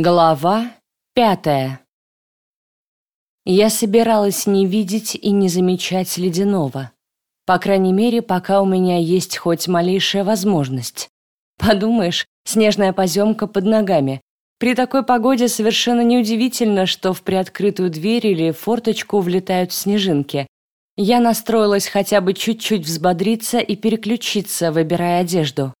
Глава пятая Я собиралась не видеть и не замечать ледяного. По крайней мере, пока у меня есть хоть малейшая возможность. Подумаешь, снежная поземка под ногами. При такой погоде совершенно неудивительно, что в приоткрытую дверь или форточку влетают снежинки. Я настроилась хотя бы чуть-чуть взбодриться и переключиться, выбирая одежду.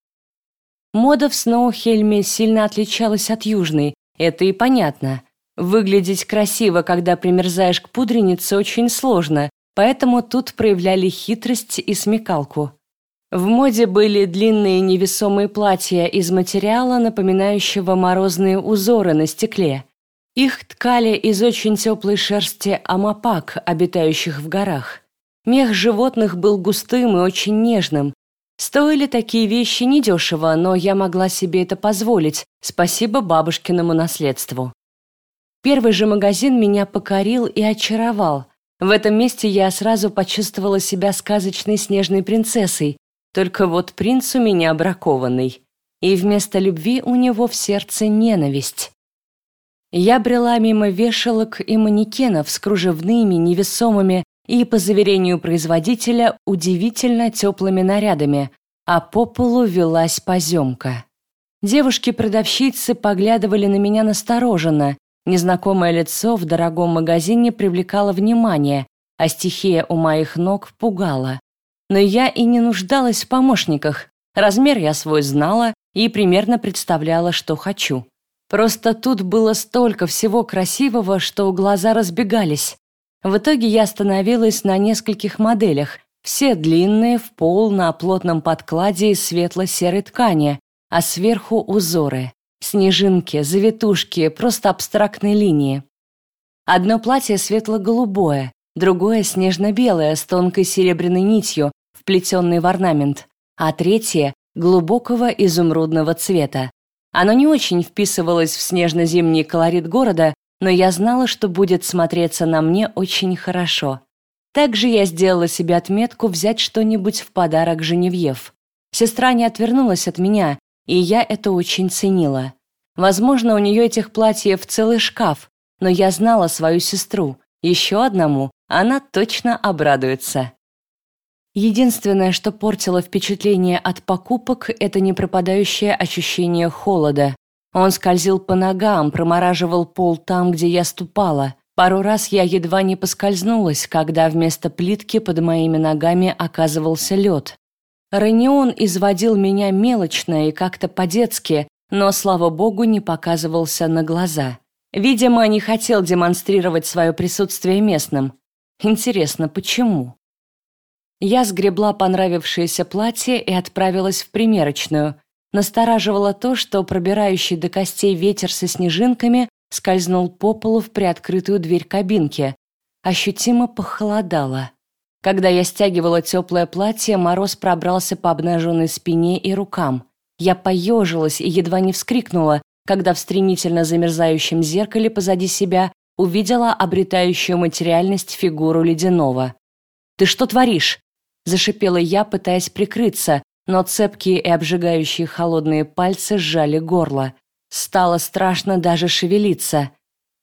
Мода в Сноухельме сильно отличалась от южной, это и понятно. Выглядеть красиво, когда примерзаешь к пудренице, очень сложно, поэтому тут проявляли хитрость и смекалку. В моде были длинные невесомые платья из материала, напоминающего морозные узоры на стекле. Их ткали из очень теплой шерсти амапак, обитающих в горах. Мех животных был густым и очень нежным, Стоили такие вещи недешево, но я могла себе это позволить, спасибо бабушкиному наследству. Первый же магазин меня покорил и очаровал. В этом месте я сразу почувствовала себя сказочной снежной принцессой, только вот принц у меня бракованный. И вместо любви у него в сердце ненависть. Я брела мимо вешалок и манекенов с кружевными, невесомыми и, по заверению производителя, удивительно теплыми нарядами, а по полу велась поземка. Девушки-продавщицы поглядывали на меня настороженно, незнакомое лицо в дорогом магазине привлекало внимание, а стихия у моих ног пугала. Но я и не нуждалась в помощниках, размер я свой знала и примерно представляла, что хочу. Просто тут было столько всего красивого, что глаза разбегались. В итоге я остановилась на нескольких моделях, все длинные, в пол, на плотном подкладе из светло-серой ткани, а сверху узоры. Снежинки, завитушки, просто абстрактные линии. Одно платье светло-голубое, другое снежно-белое с тонкой серебряной нитью, вплетенной в орнамент, а третье — глубокого изумрудного цвета. Оно не очень вписывалось в снежно-зимний колорит города, но я знала, что будет смотреться на мне очень хорошо. Также я сделала себе отметку взять что-нибудь в подарок Женевьев. Сестра не отвернулась от меня, и я это очень ценила. Возможно, у нее этих платьев целый шкаф, но я знала свою сестру. Еще одному она точно обрадуется. Единственное, что портило впечатление от покупок, это непропадающее ощущение холода. Он скользил по ногам, промораживал пол там, где я ступала. Пару раз я едва не поскользнулась, когда вместо плитки под моими ногами оказывался лед. Ранион изводил меня мелочно и как-то по-детски, но, слава богу, не показывался на глаза. Видимо, не хотел демонстрировать свое присутствие местным. Интересно, почему? Я сгребла понравившееся платье и отправилась в примерочную – Настораживало то, что пробирающий до костей ветер со снежинками скользнул по полу в приоткрытую дверь кабинки. Ощутимо похолодало. Когда я стягивала теплое платье, мороз пробрался по обнаженной спине и рукам. Я поежилась и едва не вскрикнула, когда в стремительно замерзающем зеркале позади себя увидела обретающую материальность фигуру ледяного. «Ты что творишь?» – зашипела я, пытаясь прикрыться, но цепкие и обжигающие холодные пальцы сжали горло. Стало страшно даже шевелиться.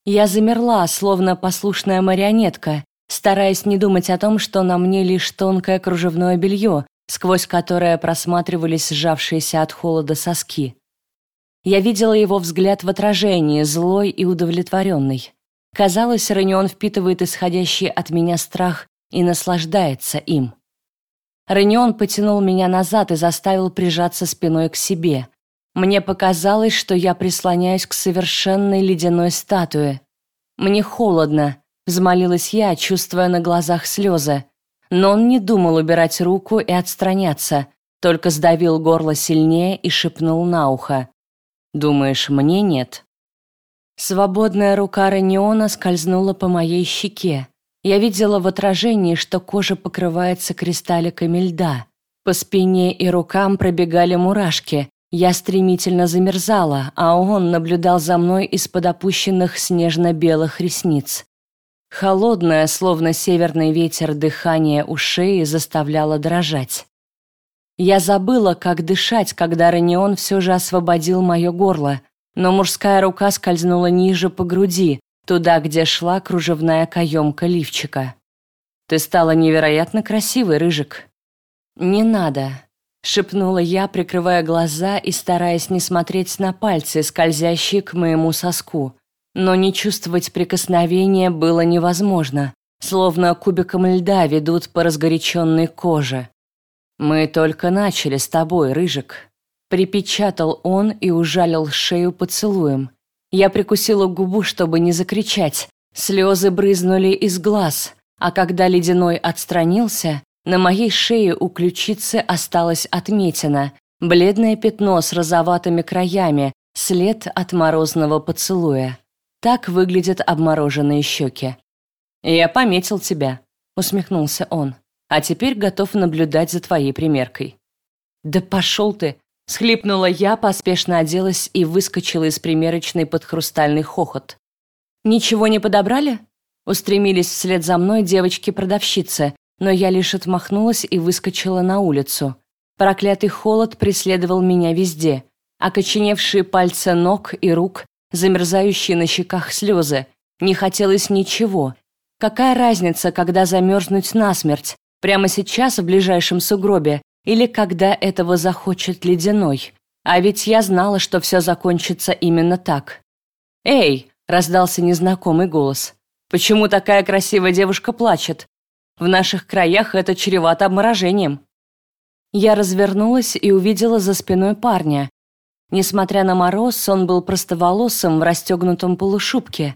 Я замерла, словно послушная марионетка, стараясь не думать о том, что на мне лишь тонкое кружевное белье, сквозь которое просматривались сжавшиеся от холода соски. Я видела его взгляд в отражении, злой и удовлетворенный. Казалось, Ранион впитывает исходящий от меня страх и наслаждается им. Ренион потянул меня назад и заставил прижаться спиной к себе. Мне показалось, что я прислоняюсь к совершенной ледяной статуе. «Мне холодно», — взмолилась я, чувствуя на глазах слезы. Но он не думал убирать руку и отстраняться, только сдавил горло сильнее и шепнул на ухо. «Думаешь, мне нет?» Свободная рука Рениона скользнула по моей щеке. Я видела в отражении, что кожа покрывается кристалликами льда. По спине и рукам пробегали мурашки. Я стремительно замерзала, а он наблюдал за мной из-под опущенных снежно-белых ресниц. Холодное, словно северный ветер, дыхание у шеи заставляло дрожать. Я забыла, как дышать, когда Ранион все же освободил мое горло. но мужская рука скользнула ниже по груди, туда, где шла кружевная каемка лифчика. «Ты стала невероятно красивой, Рыжик». «Не надо», — шепнула я, прикрывая глаза и стараясь не смотреть на пальцы, скользящие к моему соску. Но не чувствовать прикосновения было невозможно, словно кубиком льда ведут по разгоряченной коже. «Мы только начали с тобой, Рыжик», — припечатал он и ужалил шею поцелуем. Я прикусила губу, чтобы не закричать. Слезы брызнули из глаз, а когда Ледяной отстранился, на моей шее у ключицы осталась отметина, бледное пятно с розоватыми краями, след от морозного поцелуя. Так выглядят обмороженные щеки. «Я пометил тебя», — усмехнулся он. «А теперь готов наблюдать за твоей примеркой». «Да пошел ты!» — схлипнула я, поспешно оделась и выскочила из примерочной под хрустальный хохот. «Ничего не подобрали?» Устремились вслед за мной девочки-продавщицы, но я лишь отмахнулась и выскочила на улицу. Проклятый холод преследовал меня везде. Окоченевшие пальцы ног и рук, замерзающие на щеках слезы. Не хотелось ничего. Какая разница, когда замерзнуть насмерть? Прямо сейчас в ближайшем сугробе или когда этого захочет ледяной? А ведь я знала, что все закончится именно так. «Эй!» – раздался незнакомый голос. Почему такая красивая девушка плачет? В наших краях это чревато обморожением. Я развернулась и увидела за спиной парня. Несмотря на мороз, он был простоволосым в расстегнутом полушубке.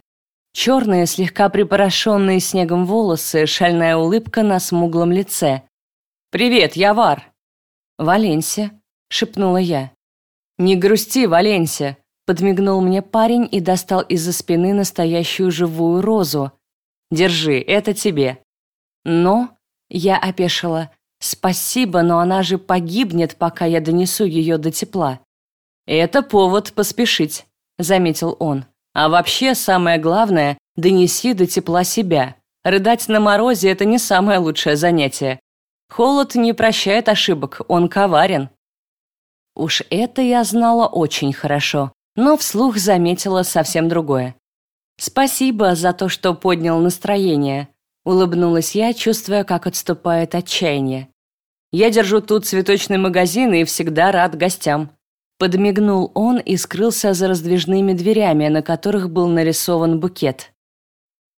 Черные, слегка припорошенные снегом волосы, шальная улыбка на смуглом лице. «Привет, я Вар!» «Валенсия», — шепнула я. «Не грусти, Валенсия!» Подмигнул мне парень и достал из-за спины настоящую живую розу. «Держи, это тебе». «Но...» — я опешила. «Спасибо, но она же погибнет, пока я донесу ее до тепла». «Это повод поспешить», — заметил он. «А вообще, самое главное — донеси до тепла себя. Рыдать на морозе — это не самое лучшее занятие. Холод не прощает ошибок, он коварен». Уж это я знала очень хорошо но вслух заметила совсем другое. «Спасибо за то, что поднял настроение», — улыбнулась я, чувствуя, как отступает отчаяние. «Я держу тут цветочный магазин и всегда рад гостям». Подмигнул он и скрылся за раздвижными дверями, на которых был нарисован букет.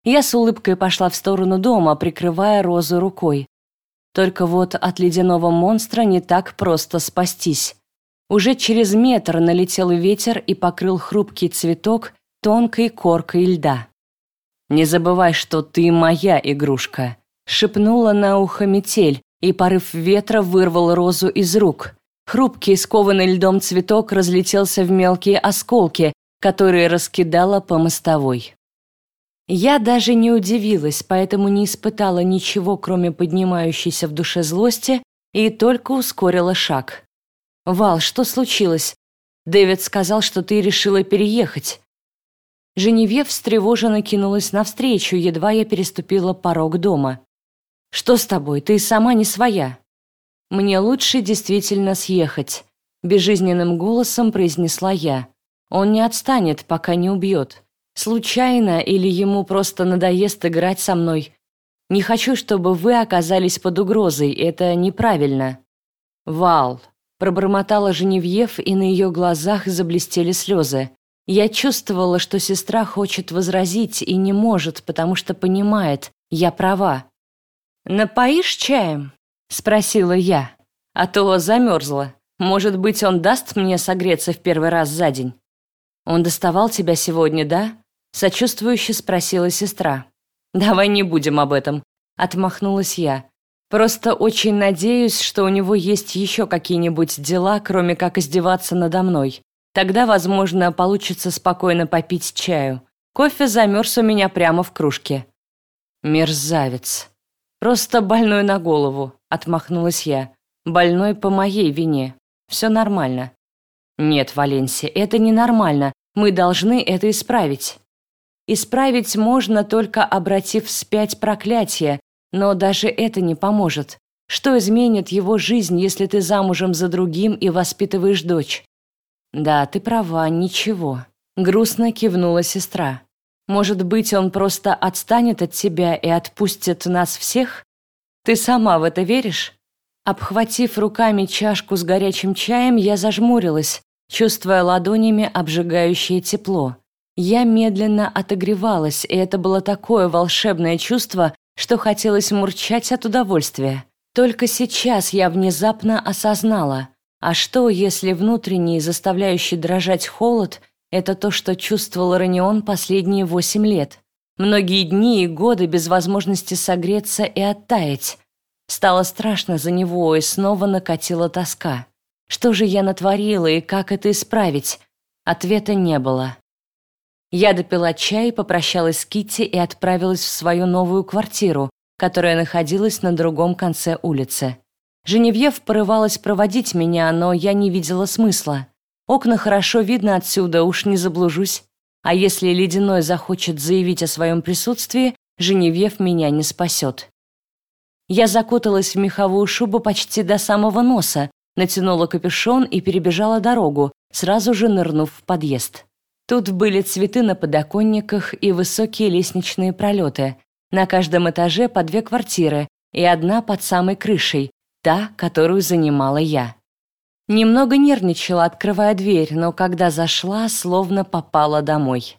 Я с улыбкой пошла в сторону дома, прикрывая розу рукой. Только вот от ледяного монстра не так просто спастись. Уже через метр налетел ветер и покрыл хрупкий цветок тонкой коркой льда. «Не забывай, что ты моя игрушка», — шепнула на ухо метель, и порыв ветра вырвал розу из рук. Хрупкий, скованный льдом цветок разлетелся в мелкие осколки, которые раскидала по мостовой. Я даже не удивилась, поэтому не испытала ничего, кроме поднимающейся в душе злости, и только ускорила шаг. «Вал, что случилось? Дэвид сказал, что ты решила переехать». Женевьев встревоженно кинулась навстречу, едва я переступила порог дома. «Что с тобой? Ты сама не своя». «Мне лучше действительно съехать», — безжизненным голосом произнесла я. «Он не отстанет, пока не убьет. Случайно или ему просто надоест играть со мной. Не хочу, чтобы вы оказались под угрозой, это неправильно». «Вал», Пробормотала Женевьев, и на ее глазах заблестели слезы. Я чувствовала, что сестра хочет возразить и не может, потому что понимает, я права. «Напоишь чаем?» — спросила я. «А то замерзла. Может быть, он даст мне согреться в первый раз за день?» «Он доставал тебя сегодня, да?» — сочувствующе спросила сестра. «Давай не будем об этом», — отмахнулась я. Просто очень надеюсь, что у него есть еще какие-нибудь дела, кроме как издеваться надо мной. Тогда, возможно, получится спокойно попить чаю. Кофе замерз у меня прямо в кружке. Мерзавец. Просто больной на голову, отмахнулась я. Больной по моей вине. Все нормально. Нет, Валенсия, это ненормально. Мы должны это исправить. Исправить можно только обратив вспять проклятие, но даже это не поможет. Что изменит его жизнь, если ты замужем за другим и воспитываешь дочь? Да, ты права, ничего. Грустно кивнула сестра. Может быть, он просто отстанет от тебя и отпустит нас всех? Ты сама в это веришь? Обхватив руками чашку с горячим чаем, я зажмурилась, чувствуя ладонями обжигающее тепло. Я медленно отогревалась, и это было такое волшебное чувство, что хотелось мурчать от удовольствия. Только сейчас я внезапно осознала, а что, если внутренний, заставляющий дрожать холод, это то, что чувствовал Ранион последние восемь лет? Многие дни и годы без возможности согреться и оттаять. Стало страшно за него, и снова накатила тоска. Что же я натворила и как это исправить? Ответа не было. Я допила чай, попрощалась с Китти и отправилась в свою новую квартиру, которая находилась на другом конце улицы. Женевьев порывалась проводить меня, но я не видела смысла. Окна хорошо видно отсюда, уж не заблужусь. А если Ледяной захочет заявить о своем присутствии, Женевьев меня не спасет. Я закуталась в меховую шубу почти до самого носа, натянула капюшон и перебежала дорогу, сразу же нырнув в подъезд. Тут были цветы на подоконниках и высокие лестничные пролеты. На каждом этаже по две квартиры и одна под самой крышей, та, которую занимала я. Немного нервничала, открывая дверь, но когда зашла, словно попала домой.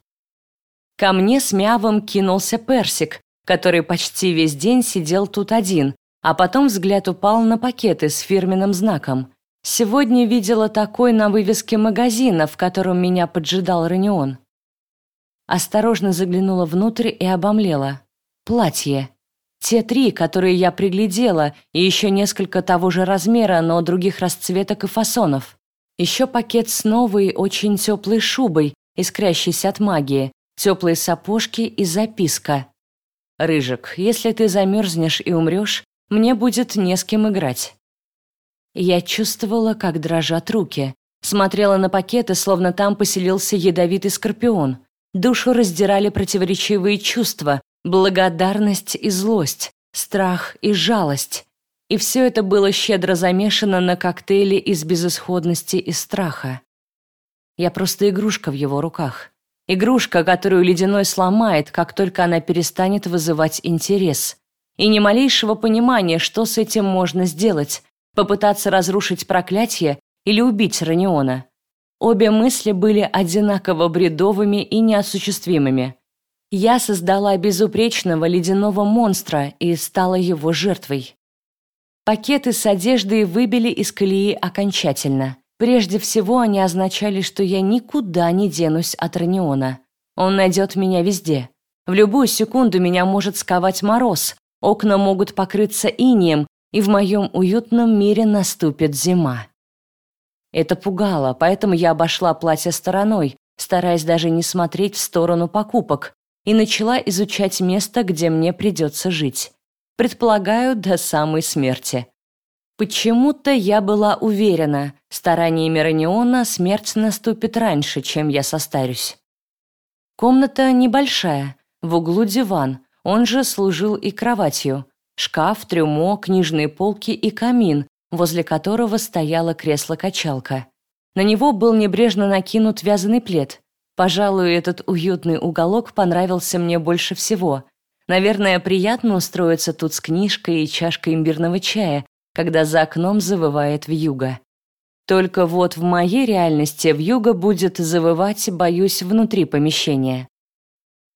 Ко мне с мявом кинулся персик, который почти весь день сидел тут один, а потом взгляд упал на пакеты с фирменным знаком. Сегодня видела такой на вывеске магазина, в котором меня поджидал Ранион. Осторожно заглянула внутрь и обомлела. Платье. Те три, которые я приглядела, и еще несколько того же размера, но других расцветок и фасонов. Еще пакет с новой, очень теплой шубой, искрящейся от магии, теплые сапожки и записка. «Рыжик, если ты замерзнешь и умрешь, мне будет не с кем играть». Я чувствовала, как дрожат руки. Смотрела на пакеты, словно там поселился ядовитый скорпион. Душу раздирали противоречивые чувства, благодарность и злость, страх и жалость. И все это было щедро замешано на коктейле из безысходности и страха. Я просто игрушка в его руках. Игрушка, которую Ледяной сломает, как только она перестанет вызывать интерес. И ни малейшего понимания, что с этим можно сделать, попытаться разрушить проклятие или убить Раниона. Обе мысли были одинаково бредовыми и неосуществимыми. Я создала безупречного ледяного монстра и стала его жертвой. Пакеты с одеждой выбили из колеи окончательно. Прежде всего, они означали, что я никуда не денусь от Раниона. Он найдет меня везде. В любую секунду меня может сковать мороз, окна могут покрыться инием, и в моем уютном мире наступит зима. Это пугало, поэтому я обошла платье стороной, стараясь даже не смотреть в сторону покупок, и начала изучать место, где мне придется жить. Предполагаю, до самой смерти. Почему-то я была уверена, стараниями Раниона смерть наступит раньше, чем я состарюсь. Комната небольшая, в углу диван, он же служил и кроватью. Шкаф, трюмо, книжные полки и камин, возле которого стояло кресло-качалка. На него был небрежно накинут вязаный плед. Пожалуй, этот уютный уголок понравился мне больше всего. Наверное, приятно устроиться тут с книжкой и чашкой имбирного чая, когда за окном завывает вьюга. Только вот в моей реальности вьюга будет завывать, боюсь, внутри помещения.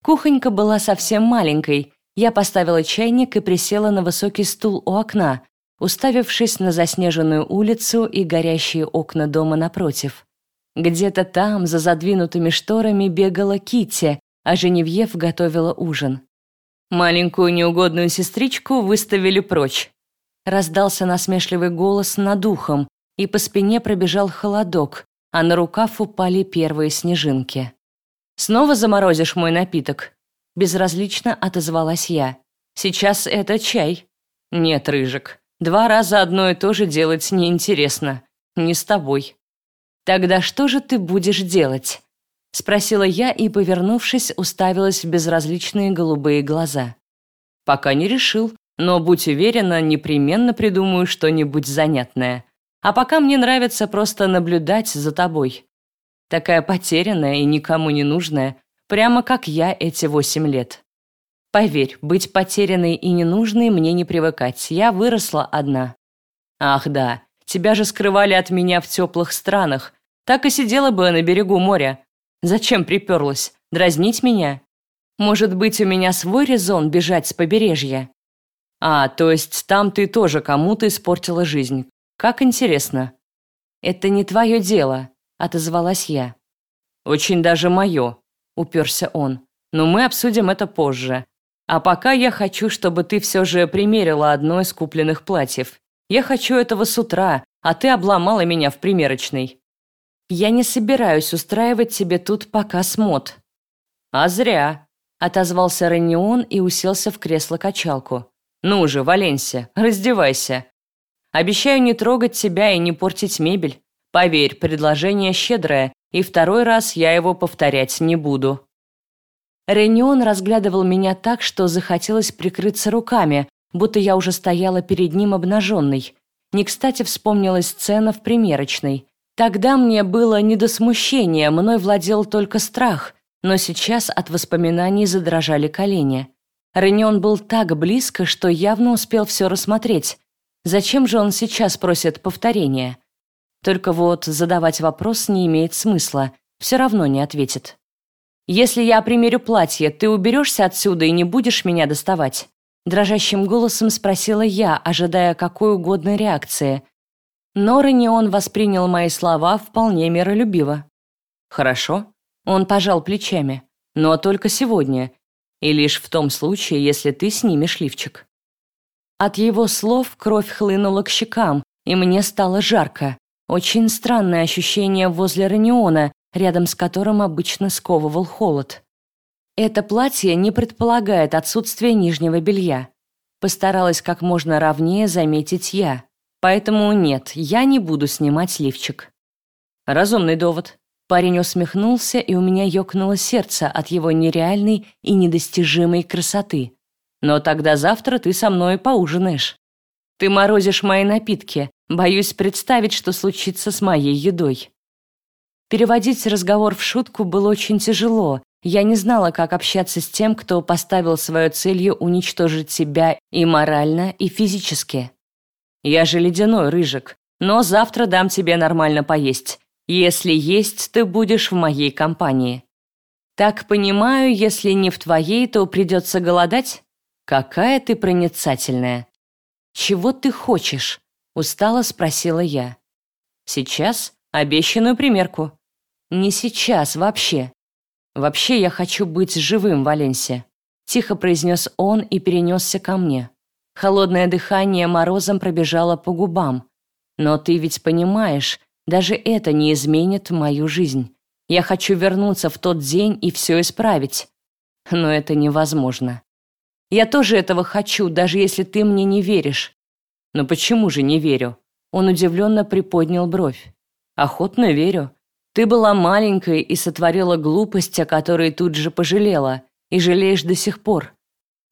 Кухонька была совсем маленькой, я поставила чайник и присела на высокий стул у окна, уставившись на заснеженную улицу и горящие окна дома напротив. Где-то там, за задвинутыми шторами, бегала Китти, а Женевьев готовила ужин. Маленькую неугодную сестричку выставили прочь. Раздался насмешливый голос над ухом, и по спине пробежал холодок, а на рукав упали первые снежинки. «Снова заморозишь мой напиток?» Безразлично отозвалась я. «Сейчас это чай». «Нет, Рыжик, два раза одно и то же делать неинтересно. Не с тобой». «Тогда что же ты будешь делать?» Спросила я и, повернувшись, уставилась в безразличные голубые глаза. «Пока не решил, но, будь уверена, непременно придумаю что-нибудь занятное. А пока мне нравится просто наблюдать за тобой. Такая потерянная и никому не нужная, прямо как я эти восемь лет. Поверь, быть потерянной и ненужной мне не привыкать. Я выросла одна. Ах да, тебя же скрывали от меня в теплых странах. Так и сидела бы на берегу моря. Зачем приперлась? Дразнить меня? Может быть, у меня свой резон бежать с побережья? А, то есть там ты тоже кому-то испортила жизнь. Как интересно. Это не твое дело, отозвалась я. Очень даже мое, уперся он. Но мы обсудим это позже. А пока я хочу, чтобы ты все же примерила одно из купленных платьев. Я хочу этого с утра, а ты обломала меня в примерочной. Я не собираюсь устраивать тебе тут показ мод. А зря, отозвался Ренион и уселся в кресло-качалку. Ну же, Валенсия, раздевайся. Обещаю не трогать тебя и не портить мебель. Поверь, предложение щедрое, и второй раз я его повторять не буду. Ренион разглядывал меня так, что захотелось прикрыться руками, будто я уже стояла перед ним обнаженной. Не кстати вспомнилась сцена в примерочной. Тогда мне было не до смущения, мной владел только страх, но сейчас от воспоминаний задрожали колени. Ренион был так близко, что явно успел все рассмотреть. Зачем же он сейчас просит повторения? Только вот задавать вопрос не имеет смысла, все равно не ответит. «Если я примерю платье, ты уберешься отсюда и не будешь меня доставать?» Дрожащим голосом спросила я, ожидая какой угодно реакции. Но Ренион воспринял мои слова вполне миролюбиво. «Хорошо». Он пожал плечами. «Но только сегодня. И лишь в том случае, если ты снимешь лифчик». От его слов кровь хлынула к щекам, и мне стало жарко. Очень странное ощущение возле Рениона, рядом с которым обычно сковывал холод. Это платье не предполагает отсутствие нижнего белья. Постаралась как можно ровнее заметить я. Поэтому нет, я не буду снимать лифчик. Разумный довод. Парень усмехнулся, и у меня ёкнуло сердце от его нереальной и недостижимой красоты. Но тогда завтра ты со мной поужинаешь. Ты морозишь мои напитки. Боюсь представить, что случится с моей едой. Переводить разговор в шутку было очень тяжело, я не знала, как общаться с тем, кто поставил свою целью уничтожить себя и морально, и физически. Я же ледяной рыжик, но завтра дам тебе нормально поесть. Если есть, ты будешь в моей компании. Так понимаю, если не в твоей, то придется голодать? Какая ты проницательная. Чего ты хочешь? Устало спросила я. Сейчас обещанную примерку. Не сейчас вообще. «Вообще я хочу быть живым, Валенсия», – тихо произнес он и перенесся ко мне. Холодное дыхание морозом пробежало по губам. «Но ты ведь понимаешь, даже это не изменит мою жизнь. Я хочу вернуться в тот день и все исправить. Но это невозможно. Я тоже этого хочу, даже если ты мне не веришь. Но почему же не верю? Он удивленно приподнял бровь. Охотно верю. Ты была маленькой и сотворила глупость, о которой тут же пожалела, и жалеешь до сих пор.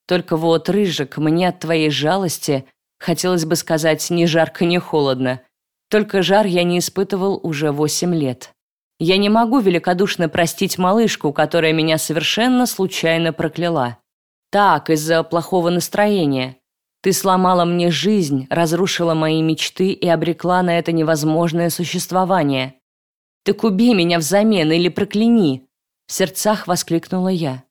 Только вот, Рыжик, мне от твоей жалости, хотелось бы сказать, ни жарко, ни холодно. Только жар я не испытывал уже восемь лет. Я не могу великодушно простить малышку, которая меня совершенно случайно прокляла. Так, из-за плохого настроения. Ты сломала мне жизнь, разрушила мои мечты и обрекла на это невозможное существование. «Так убей меня взамен или прокляни!» В сердцах воскликнула я.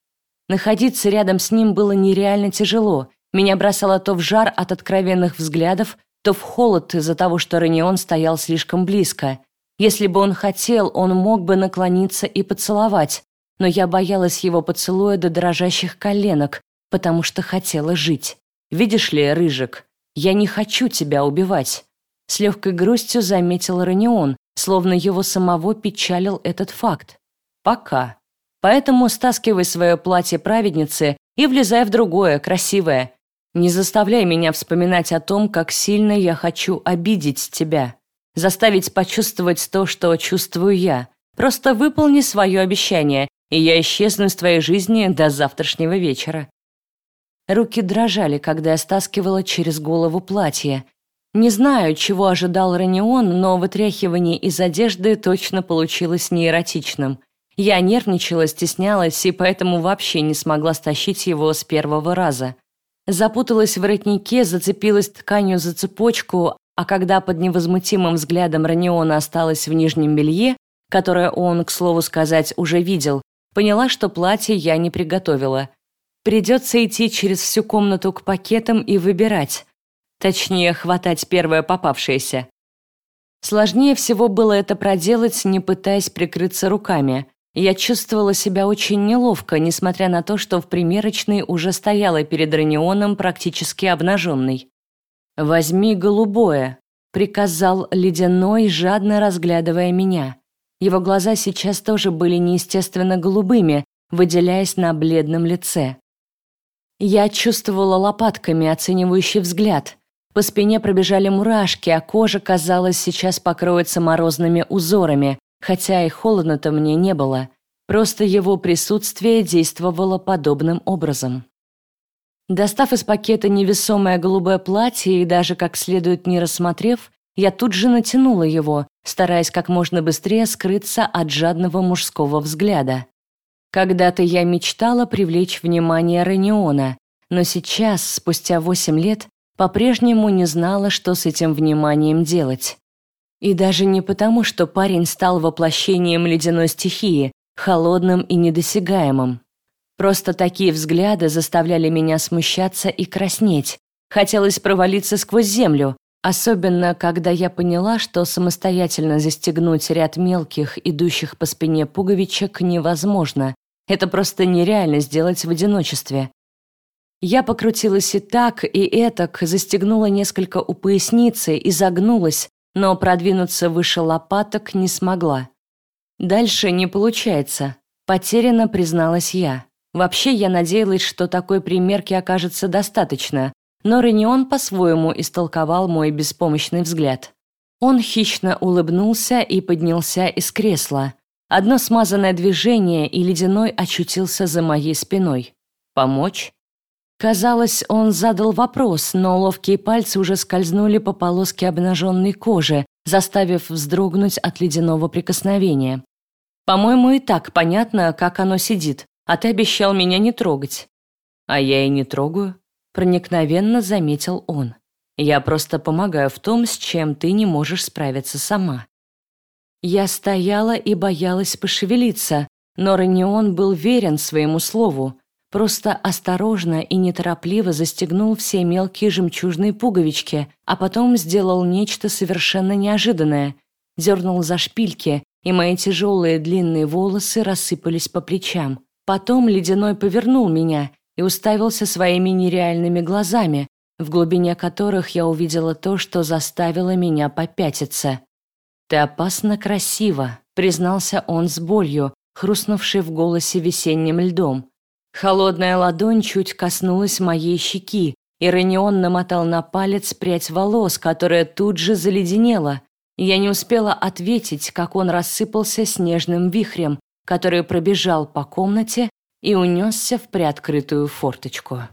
Находиться рядом с ним было нереально тяжело. Меня бросало то в жар от откровенных взглядов, то в холод из-за того, что Ренион стоял слишком близко. Если бы он хотел, он мог бы наклониться и поцеловать, но я боялась его поцелуя до дрожащих коленок, потому что хотела жить. Видишь ли, Рыжик, я не хочу тебя убивать. С легкой грустью заметил Ренион, словно его самого печалил этот факт. Пока. Поэтому стаскивай свое платье праведницы и влезай в другое, красивое. Не заставляй меня вспоминать о том, как сильно я хочу обидеть тебя. Заставить почувствовать то, что чувствую я. Просто выполни свое обещание, и я исчезну из твоей жизни до завтрашнего вечера. Руки дрожали, когда я стаскивала через голову платье. Не знаю, чего ожидал Ранион, но вытряхивание из одежды точно получилось неэротичным. Я нервничала, стеснялась и поэтому вообще не смогла стащить его с первого раза. Запуталась в воротнике, зацепилась тканью за цепочку, а когда под невозмутимым взглядом Раниона осталась в нижнем белье, которое он, к слову сказать, уже видел, поняла, что платье я не приготовила. Придется идти через всю комнату к пакетам и выбирать. Точнее, хватать первое попавшееся. Сложнее всего было это проделать, не пытаясь прикрыться руками. Я чувствовала себя очень неловко, несмотря на то, что в примерочной уже стояла перед Ранионом практически обнаженной. «Возьми голубое», — приказал Ледяной, жадно разглядывая меня. Его глаза сейчас тоже были неестественно голубыми, выделяясь на бледном лице. Я чувствовала лопатками оценивающий взгляд. По спине пробежали мурашки, а кожа, казалось, сейчас покроется морозными узорами, хотя и холодно-то мне не было. Просто его присутствие действовало подобным образом. Достав из пакета невесомое голубое платье и даже как следует не рассмотрев, я тут же натянула его, стараясь как можно быстрее скрыться от жадного мужского взгляда. Когда-то я мечтала привлечь внимание Раниона, но сейчас, спустя восемь лет, по-прежнему не знала, что с этим вниманием делать. И даже не потому, что парень стал воплощением ледяной стихии, холодным и недосягаемым. Просто такие взгляды заставляли меня смущаться и краснеть. Хотелось провалиться сквозь землю, особенно когда я поняла, что самостоятельно застегнуть ряд мелких, идущих по спине пуговичек невозможно. Это просто нереально сделать в одиночестве. Я покрутилась и так, и этак, застегнула несколько у поясницы и загнулась, но продвинуться выше лопаток не смогла. Дальше не получается. Потеряно призналась я. Вообще, я надеялась, что такой примерки окажется достаточно, но Ренион по-своему истолковал мой беспомощный взгляд. Он хищно улыбнулся и поднялся из кресла. Одно смазанное движение, и ледяной очутился за моей спиной. «Помочь?» Казалось, он задал вопрос, но ловкие пальцы уже скользнули по полоске обнаженной кожи, заставив вздрогнуть от ледяного прикосновения. «По-моему, и так понятно, как оно сидит а ты обещал меня не трогать». «А я и не трогаю», — проникновенно заметил он. «Я просто помогаю в том, с чем ты не можешь справиться сама». Я стояла и боялась пошевелиться, но Ранион был верен своему слову, просто осторожно и неторопливо застегнул все мелкие жемчужные пуговички, а потом сделал нечто совершенно неожиданное. Дернул за шпильки, и мои тяжелые длинные волосы рассыпались по плечам. Потом Ледяной повернул меня и уставился своими нереальными глазами, в глубине которых я увидела то, что заставило меня попятиться. «Ты опасно красива», — признался он с болью, хрустнувшей в голосе весенним льдом. Холодная ладонь чуть коснулась моей щеки, и Ренион намотал на палец прядь волос, которая тут же заледенела. Я не успела ответить, как он рассыпался снежным вихрем, который пробежал по комнате и унесся в приоткрытую форточку.